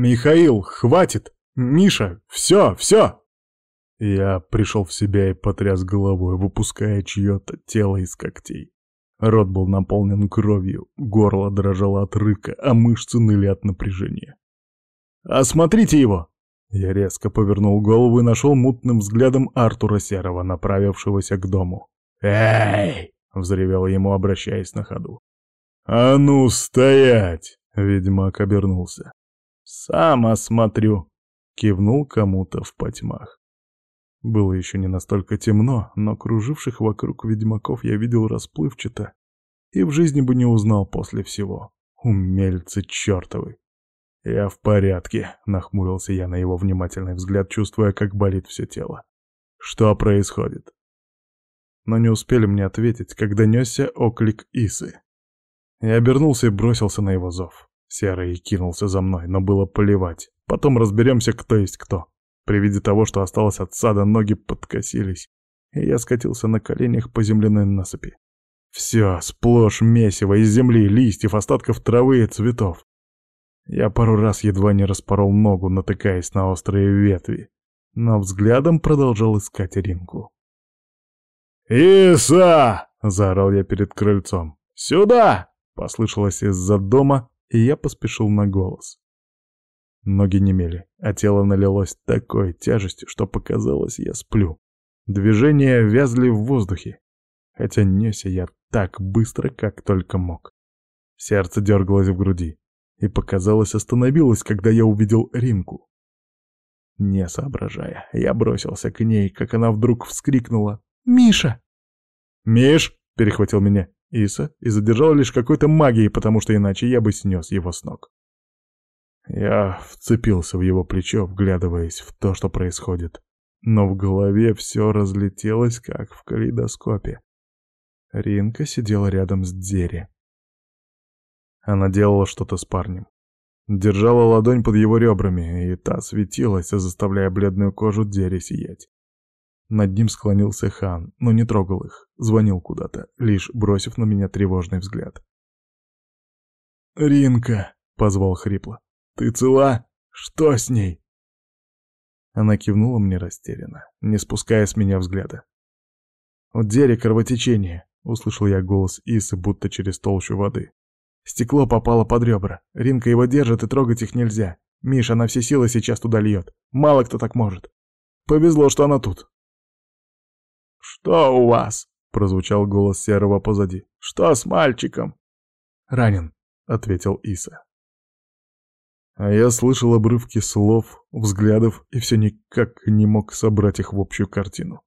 «Михаил, хватит! Миша, все, все!» Я пришел в себя и потряс головой, выпуская чье-то тело из когтей. Рот был наполнен кровью, горло дрожало от рыка, а мышцы ныли от напряжения. «Осмотрите его!» Я резко повернул голову и нашел мутным взглядом Артура Серого, направившегося к дому. «Эй!» — взревел ему, обращаясь на ходу. «А ну, стоять!» — ведьмак обернулся. «Сам осмотрю!» — кивнул кому-то в потьмах. Было еще не настолько темно, но круживших вокруг ведьмаков я видел расплывчато и в жизни бы не узнал после всего. Умельцы чертовы. «Я в порядке», — нахмурился я на его внимательный взгляд, чувствуя, как болит все тело. «Что происходит?» Но не успели мне ответить, когда несся оклик Исы. Я обернулся и бросился на его зов. Серый кинулся за мной, но было плевать. Потом разберемся, кто есть кто. При виде того, что осталось от сада, ноги подкосились, и я скатился на коленях по земляной насыпи. Все, сплошь месиво из земли, листьев, остатков травы и цветов. Я пару раз едва не распорол ногу, натыкаясь на острые ветви, но взглядом продолжал искать Ринку. «Иса!» — заорал я перед крыльцом. «Сюда!» — послышалось из-за дома, и я поспешил на голос. Ноги немели, а тело налилось такой тяжестью, что показалось, я сплю. Движения вязли в воздухе, хотя несся я так быстро, как только мог. Сердце дергалось в груди и, показалось, остановилось, когда я увидел Ринку. Не соображая, я бросился к ней, как она вдруг вскрикнула «Миша!» «Миш!» — перехватил меня Иса и задержал лишь какой-то магией, потому что иначе я бы снес его с ног. Я вцепился в его плечо, вглядываясь в то, что происходит. Но в голове все разлетелось, как в калейдоскопе. Ринка сидела рядом с Дзери. Она делала что-то с парнем. Держала ладонь под его ребрами, и та светилась, заставляя бледную кожу Дзери сиять. Над ним склонился хан, но не трогал их, звонил куда-то, лишь бросив на меня тревожный взгляд. «Ринка!» — позвал хрипло. «Ты цела? Что с ней?» Она кивнула мне растерянно, не спуская с меня взгляда. «У Дери кровотечение», — услышал я голос Исы, будто через толщу воды. «Стекло попало под ребра. Ринка его держит, и трогать их нельзя. Миша на все силы сейчас туда льет. Мало кто так может. Повезло, что она тут». «Что у вас?» — прозвучал голос Серого позади. «Что с мальчиком?» «Ранен», — ответил Иса. А я слышал обрывки слов, взглядов и все никак не мог собрать их в общую картину.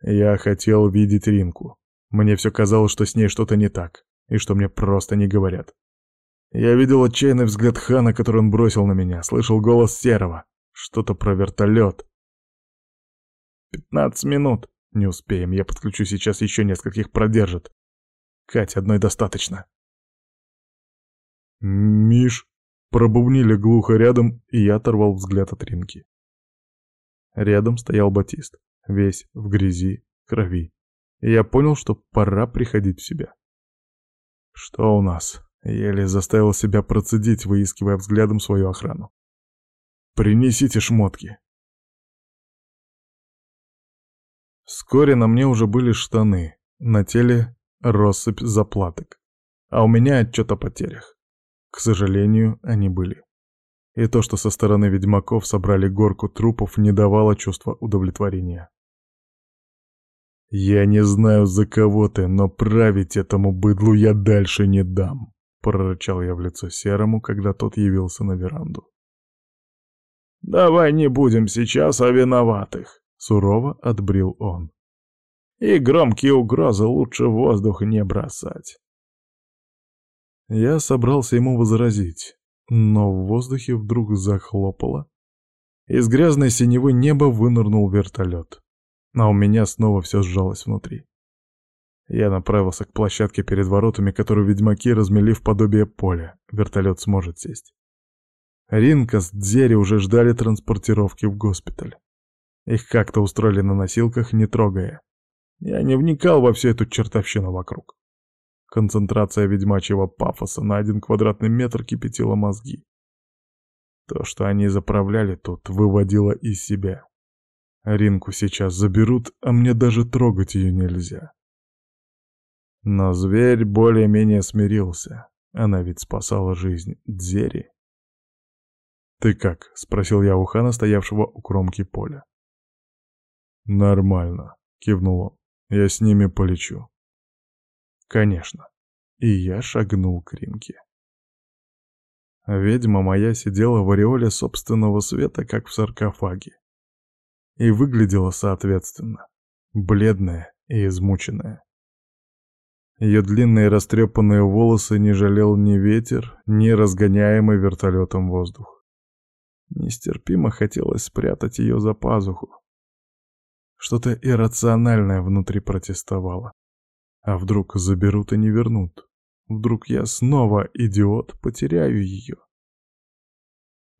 Я хотел видеть Ринку. Мне все казалось, что с ней что-то не так, и что мне просто не говорят. Я видел отчаянный взгляд Хана, который он бросил на меня, слышал голос Серого, что-то про вертолет. «Пятнадцать минут. Не успеем, я подключу сейчас еще нескольких продержит. Кать, одной достаточно». «Миш», Пробубнили глухо рядом, и я оторвал взгляд от Ринки. Рядом стоял Батист, весь в грязи, крови. И я понял, что пора приходить в себя. Что у нас? Еле заставил себя процедить, выискивая взглядом свою охрану. «Принесите шмотки!» Вскоре на мне уже были штаны, на теле россыпь заплаток, а у меня отчет о потерях. К сожалению, они были. И то, что со стороны ведьмаков собрали горку трупов, не давало чувства удовлетворения. «Я не знаю, за кого ты, но править этому быдлу я дальше не дам», — прорычал я в лицо Серому, когда тот явился на веранду. «Давай не будем сейчас о виноватых», — сурово отбрил он. «И громкие угрозы лучше в воздух не бросать. Я собрался ему возразить, но в воздухе вдруг захлопало. Из грязной синевы неба вынырнул вертолет, а у меня снова все сжалось внутри. Я направился к площадке перед воротами, которую ведьмаки размели в подобие поля. Вертолет сможет сесть. Ринка с Дзери уже ждали транспортировки в госпиталь. Их как-то устроили на носилках, не трогая. Я не вникал во всю эту чертовщину вокруг. Концентрация ведьмачьего пафоса на один квадратный метр кипятила мозги. То, что они заправляли тут, выводило из себя. Ринку сейчас заберут, а мне даже трогать ее нельзя. Но зверь более-менее смирился. Она ведь спасала жизнь Дзери. «Ты как?» — спросил я у хана, стоявшего у кромки поля. «Нормально», — кивнул он. «Я с ними полечу». «Конечно». И я шагнул к Ринке. Ведьма моя сидела в ореоле собственного света, как в саркофаге. И выглядела соответственно. Бледная и измученная. Ее длинные растрепанные волосы не жалел ни ветер, ни разгоняемый вертолетом воздух. Нестерпимо хотелось спрятать ее за пазуху. Что-то иррациональное внутри протестовало. А вдруг заберут и не вернут? Вдруг я снова, идиот, потеряю ее?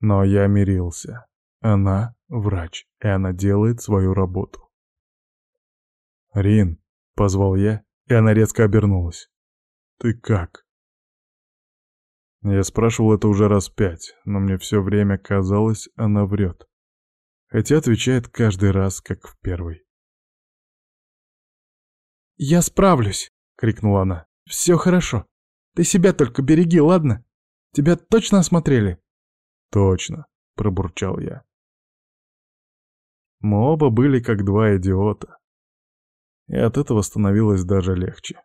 Но я мирился. Она — врач, и она делает свою работу. «Рин», — позвал я, и она резко обернулась. «Ты как?» Я спрашивал это уже раз пять, но мне все время казалось, она врет. Хотя отвечает каждый раз, как в первый. «Я справлюсь!» — крикнула она. «Все хорошо. Ты себя только береги, ладно? Тебя точно осмотрели?» «Точно», — пробурчал я. Мы оба были как два идиота и от этого становилось даже легче.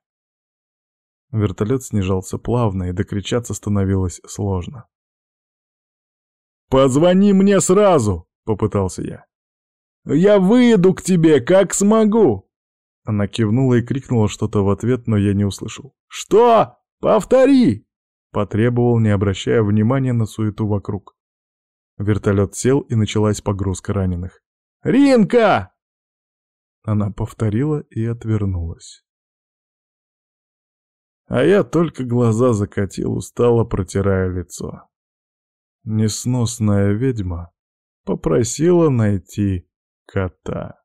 Вертолет снижался плавно, и докричаться становилось сложно. «Позвони мне сразу!» — попытался я. «Я выйду к тебе, как смогу!» Она кивнула и крикнула что-то в ответ, но я не услышал. «Что? Повтори!» — потребовал, не обращая внимания на суету вокруг. Вертолет сел, и началась погрузка раненых. «Ринка!» Она повторила и отвернулась. А я только глаза закатил, устало протирая лицо. Несносная ведьма попросила найти кота.